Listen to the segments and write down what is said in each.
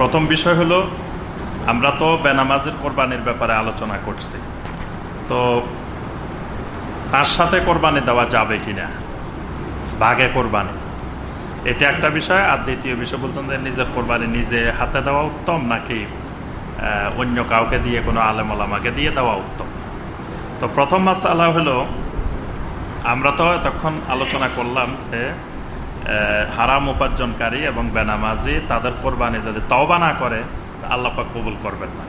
প্রথম বিষয় হলো, আমরা তো বেনামাজের কোরবানির ব্যাপারে আলোচনা করছি। তো তার সাথে কোরবানি দেওয়া যাবে কিনা? ভাগে কোরবানি। এটা একটা বিষয়। আর দ্বিতীয় বিষয় বলছেন যে নিজের কোরবানি নিজে হাতে দেওয়া উত্তম নাকি অন্য কাউকে দিয়ে, কোনো আলেমলামাকে দিয়ে দেওয়া উত্তম? তো প্রথম মাস মাসালা হলো, আমরা তো তখন আলোচনা করলাম যে হারাম উপার্জনকারী এবং বেনামাজি তাদের কোরবানি যদি তওবা না করে আল্লাপাক কবুল করবেন না।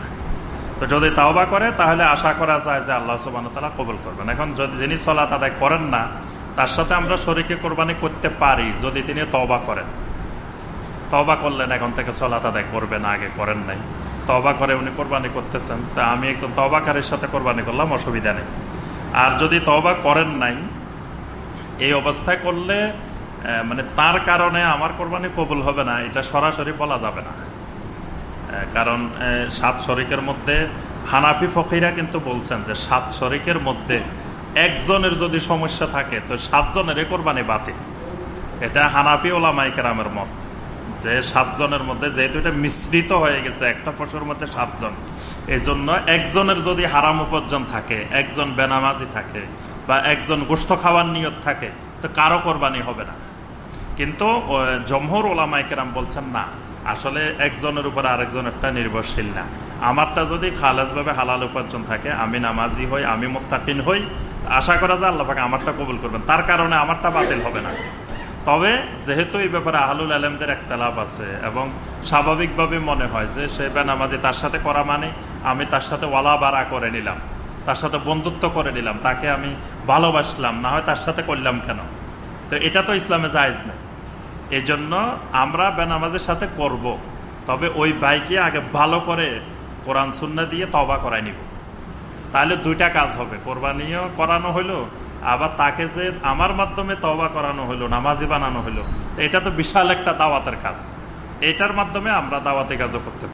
তো যদি তাওবা করে, তাহলে আশা করা যায় যে আল্লাহ সুবান তালা কবুল করবেন। এখন যদি যিনি চলা তাদের করেন না, তার সাথে আমরা শরীরকে কোরবানি করতে পারি যদি তিনি তবা করেন। তবা করলেন, এখন থেকে চলা তাদের করবেন, আগে করেন নাই। তবা করে উনি কোরবানি করতেছেন, তা আমি একদম তবাকারীর সাথে কোরবানি করলাম, অসুবিধা নেই। আর যদি তবা করেন নাই, এই অবস্থায় করলে মানে তার কারণে আমার কোরবানি কবুল হবে না, এটা সরাসরি বলা যাবে না। কারণ সাত শরিকের মধ্যে হানাফি ফকিরা কিন্তু বলছেন যে সাত শরিকের মধ্যে একজনের যদি সমস্যা থাকে, তো সাতজনের কোরবানি বাতিল। এটা হানাফি ওলামাই কেরামের মত। যে সাতজনের মধ্যে যেহেতু এটা মিশ্রিত হয়ে গেছে, একটা পশুর মধ্যে সাতজন এই জন্য একজনের যদি হারাম উপার্জন থাকে, একজন বেনামাজি থাকে বা একজন গোষ্ঠ খাওয়ার নিয়ত থাকে, তো কারও কোরবানি হবে না। কিন্তু জমহর ওলামাই কেরাম বলছেন, না, আসলে একজনের উপর আরেকজনেরটা নির্ভরশীল না। আমারটা যদি খালেজভাবে হালাল উপার্জন থাকে, আমি নামাজি হই, আমি মোত্তাকিন হই, আশা করা যায় আল্লাহ আমারটা কবুল করবেন। তার কারণে আমারটা বাতিল হবে না। তবে যেহেতু এই ব্যাপারে আহলুল আলমদের একটা লাভ আছে এবং স্বাভাবিকভাবে মনে হয় যে সে বেনামাজি, তার সাথে করা মানে আমি তার সাথে ওয়ালা বাড়া করে নিলাম, তার সাথে বন্ধুত্ব করে নিলাম, তাকে আমি ভালোবাসলাম, না হয় তার সাথে করলাম কেন? তো এটা তো ইসলামে জায়জ নেই এই জন্য আমরা বেনামাজের সাথে করব। তবে ওই বাইকে আগে ভালো করে কোরআন সুন্না দিয়ে তবা করাই নিব। তাহলে দুইটা কাজ হবে। কোরবানিও করানো হইল, আবার তাকে যে আমার মাধ্যমে তবা করানো হইল, নামাজি বানানো হইল। এটা তো বিশাল একটা দাওয়াতের কাজ। এটার মাধ্যমে আমরা দাওয়াতে কাজও করতে